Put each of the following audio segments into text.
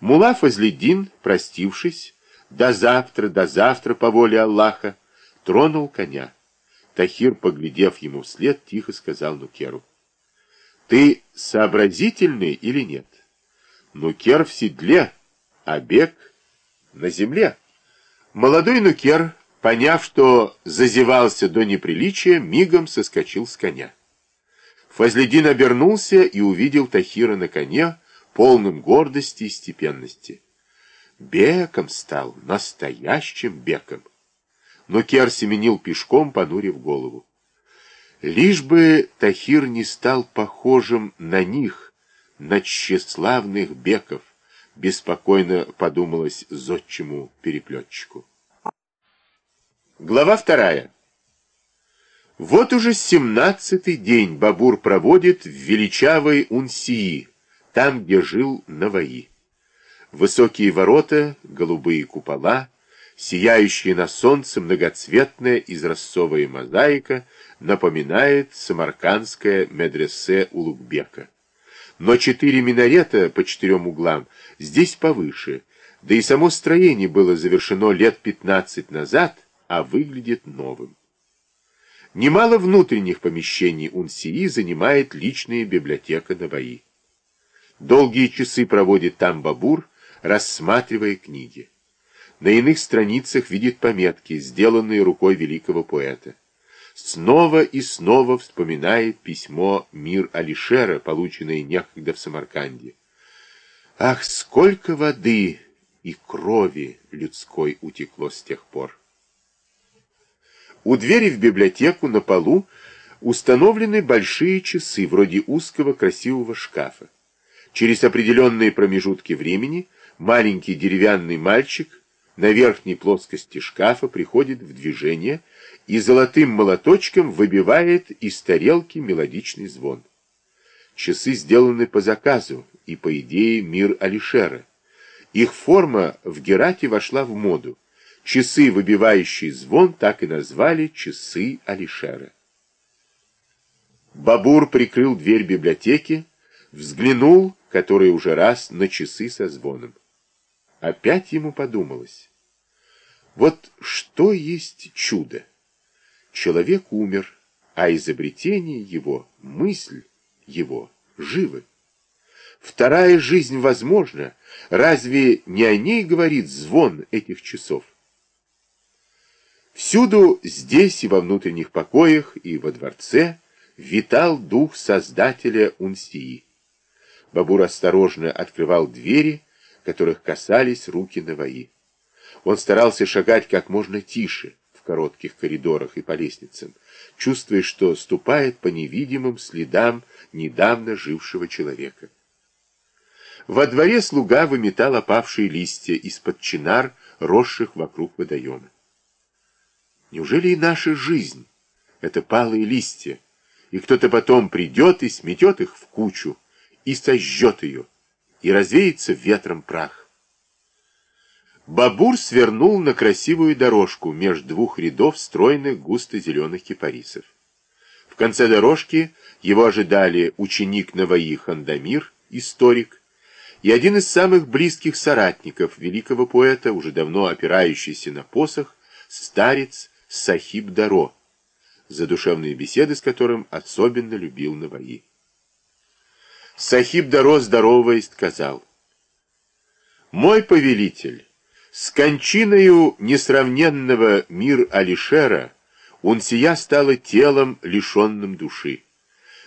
Мула Фазледдин, простившись, до завтра, до завтра, по воле Аллаха, тронул коня. Тахир, поглядев ему вслед, тихо сказал Нукеру. Ты сообразительный или нет? Нукер в седле, а бег на земле. Молодой Нукер, поняв, что зазевался до неприличия, мигом соскочил с коня. Фазледин обернулся и увидел Тахира на коне, полным гордости и степенности. Беком стал, настоящим беком. Но Кер семенил пешком, понурив голову. Лишь бы Тахир не стал похожим на них, на тщеславных беков, беспокойно подумалось зодчему переплетчику. Глава вторая. Вот уже семнадцатый день Бабур проводит в величавой Унсии, там, где жил Наваи. Высокие ворота, голубые купола, сияющая на солнце многоцветная изразцовая мозаика напоминает самаркандское медресе Улугбека. Но четыре минарета по четырем углам здесь повыше, да и само строение было завершено лет пятнадцать назад, а выглядит новым. Немало внутренних помещений Унсии занимает личная библиотека Наваи. Долгие часы проводит там Бабур, рассматривая книги. На иных страницах видит пометки, сделанные рукой великого поэта. Снова и снова вспоминает письмо Мир Алишера, полученное некогда в Самарканде. Ах, сколько воды и крови людской утекло с тех пор! У двери в библиотеку на полу установлены большие часы, вроде узкого красивого шкафа. Через определенные промежутки времени маленький деревянный мальчик на верхней плоскости шкафа приходит в движение и золотым молоточком выбивает из тарелки мелодичный звон. Часы сделаны по заказу и, по идее, мир Алишера. Их форма в Герате вошла в моду. Часы, выбивающие звон, так и назвали часы Алишера. Бабур прикрыл дверь библиотеки, взглянул который уже раз на часы со звоном. Опять ему подумалось. Вот что есть чудо? Человек умер, а изобретение его, мысль его живы. Вторая жизнь возможна. Разве не о ней говорит звон этих часов? Всюду, здесь и во внутренних покоях, и во дворце, витал дух создателя Унсии. Бабур осторожно открывал двери, которых касались руки Наваи. Он старался шагать как можно тише в коротких коридорах и по лестницам, чувствуя, что ступает по невидимым следам недавно жившего человека. Во дворе слуга выметал опавшие листья из-под чинар, росших вокруг водоема. Неужели и наша жизнь — это палые листья, и кто-то потом придет и сметет их в кучу, и сожжет ее, и развеется ветром прах. Бабур свернул на красивую дорожку между двух рядов стройных густо-зеленых кипарисов. В конце дорожки его ожидали ученик Наваи Хандамир, историк, и один из самых близких соратников великого поэта, уже давно опирающийся на посох, старец Сахиб Даро, задушевные беседы с которым особенно любил Наваи. Сахиб Даро, здороваясь, сказал, «Мой повелитель, с кончиною несравненного мир Алишера Унсия стала телом, лишенным души.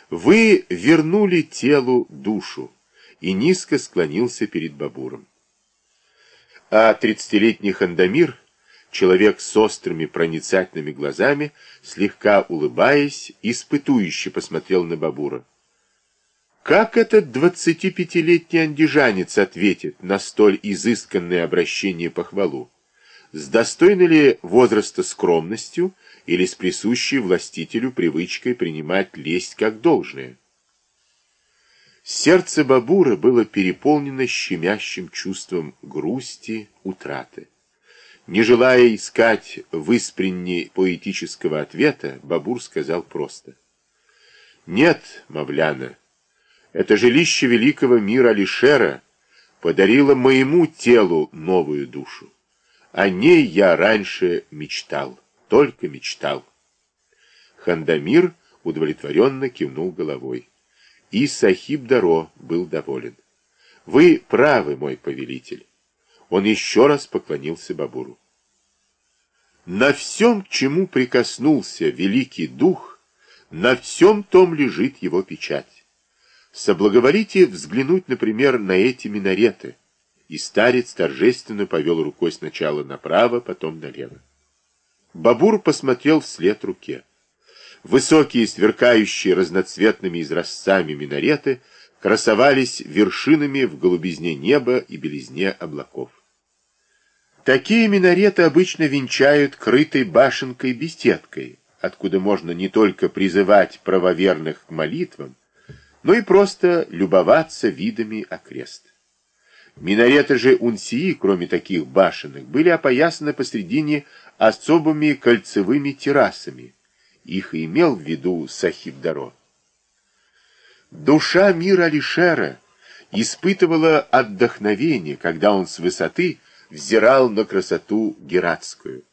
Вы вернули телу душу, и низко склонился перед Бабуром. А тридцатилетний Хандамир, человек с острыми проницательными глазами, слегка улыбаясь, испытующе посмотрел на Бабура. Как этот двадцатипятилетний андижанец ответит на столь изысканное обращение похвалу? С достойной ли возраста скромностью или с присущей властителю привычкой принимать лесть как должное? Сердце Бабура было переполнено щемящим чувством грусти, утраты. Не желая искать в испренне поэтического ответа, Бабур сказал просто. «Нет, Мавляна, это жилище великого мира Алишера, подарила моему телу новую душу. О ней я раньше мечтал, только мечтал. Хандамир удовлетворенно кивнул головой. И Сахиб Даро был доволен. Вы правы, мой повелитель. Он еще раз поклонился Бабуру. На всем, к чему прикоснулся великий дух, на всем том лежит его печать. Соблаговолите взглянуть, например, на эти минареты. И старец торжественно повел рукой сначала направо, потом налево. Бабур посмотрел вслед руке. Высокие, сверкающие разноцветными изразцами минареты красовались вершинами в голубизне неба и белизне облаков. Такие минареты обычно венчают крытой башенкой-беседкой, откуда можно не только призывать правоверных к молитвам, но и просто любоваться видами окрест. Минареты же Унсии, кроме таких башенок, были опоясаны посредине особыми кольцевыми террасами. Их и имел в виду Сахиб-Даро. Душа мира Алишера испытывала отдохновение, когда он с высоты взирал на красоту гератскую.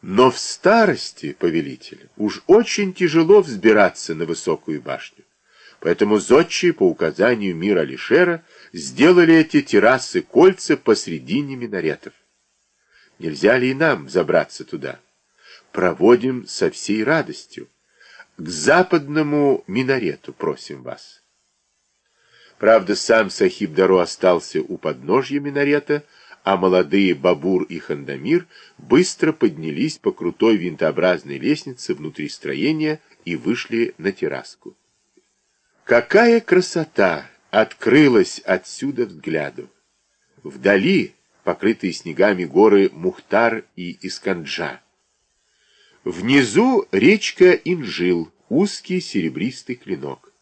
Но в старости, повелитель, уж очень тяжело взбираться на высокую башню. Поэтому зодчие по указанию мира Алишера сделали эти террасы кольца посредине минаретов. Нельзя ли и нам забраться туда? Проводим со всей радостью. К западному минарету просим вас. Правда, сам Сахиб Даро остался у подножья минарета, а молодые Бабур и Хандамир быстро поднялись по крутой винтообразной лестнице внутри строения и вышли на терраску. Какая красота открылась отсюда взгляду! Вдали покрытые снегами горы Мухтар и Исканджа. Внизу речка Инжил, узкий серебристый клинок.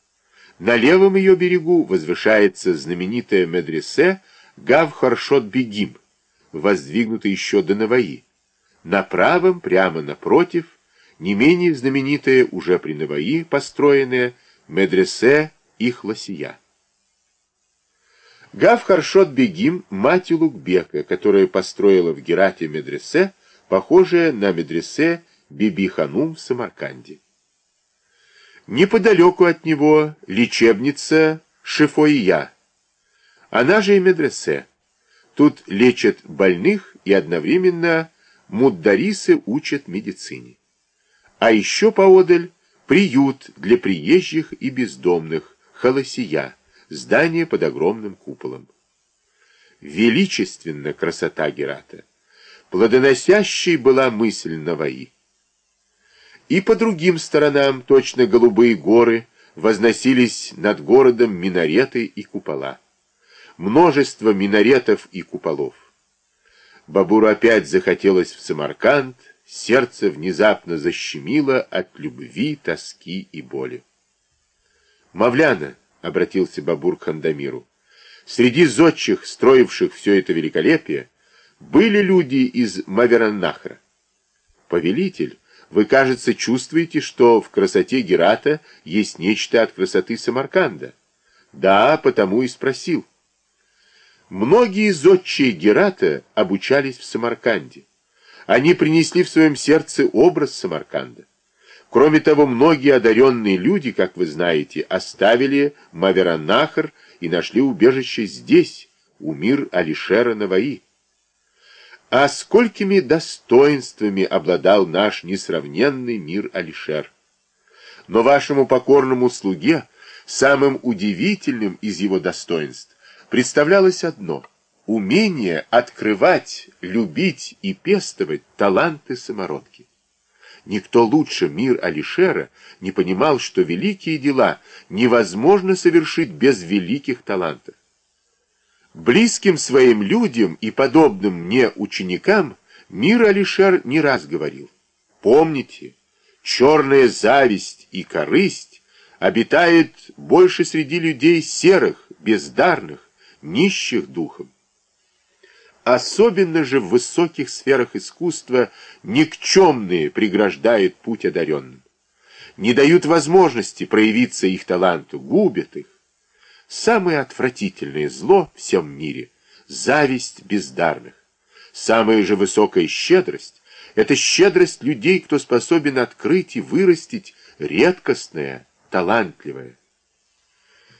На левом ее берегу возвышается знаменитая медресе Гавхаршот-Бегим, воздвигнутый еще до Наваи. На правом, прямо напротив, не менее знаменитая уже при Наваи построенная медресе Ихласия. Гавхаршот-Бегим – мать Улугбека, которая построила в Герате медресе, похожее на медресе Биби-Ханум в Самарканде. Неподалеку от него лечебница Шифоия, она же и медресе. Тут лечат больных и одновременно муддарисы учат медицине. А еще поодаль приют для приезжих и бездомных, холосия, здание под огромным куполом. Величественна красота Герата. Плодоносящей была мысль Наваи. И по другим сторонам точно голубые горы возносились над городом минареты и купола множество минаретов и куполов. Бабуру опять захотелось в Самарканд, сердце внезапно защемило от любви, тоски и боли. «Мавляна», — обратился Бабур к Хандамиру, — «среди зодчих, строивших все это великолепие, были люди из Мавераннахра. Повелитель, вы, кажется, чувствуете, что в красоте Герата есть нечто от красоты Самарканда. Да, потому и спросил. Многие зодчие Герата обучались в Самарканде. Они принесли в своем сердце образ Самарканда. Кроме того, многие одаренные люди, как вы знаете, оставили Маверанахар и нашли убежище здесь, у мир Алишера Наваи. А сколькими достоинствами обладал наш несравненный мир Алишер. Но вашему покорному слуге самым удивительным из его достоинств представлялось одно — умение открывать, любить и пестовать таланты самородки. Никто лучше мир Алишера не понимал, что великие дела невозможно совершить без великих талантов. Близким своим людям и подобным мне ученикам мир Алишер не раз говорил. Помните, черная зависть и корысть обитает больше среди людей серых, бездарных, нищих духом. Особенно же в высоких сферах искусства никчемные преграждают путь одаренным. Не дают возможности проявиться их таланту, губят их. Самое отвратительное зло в всем мире — зависть бездарных. Самая же высокая щедрость — это щедрость людей, кто способен открыть и вырастить редкостное, талантливое.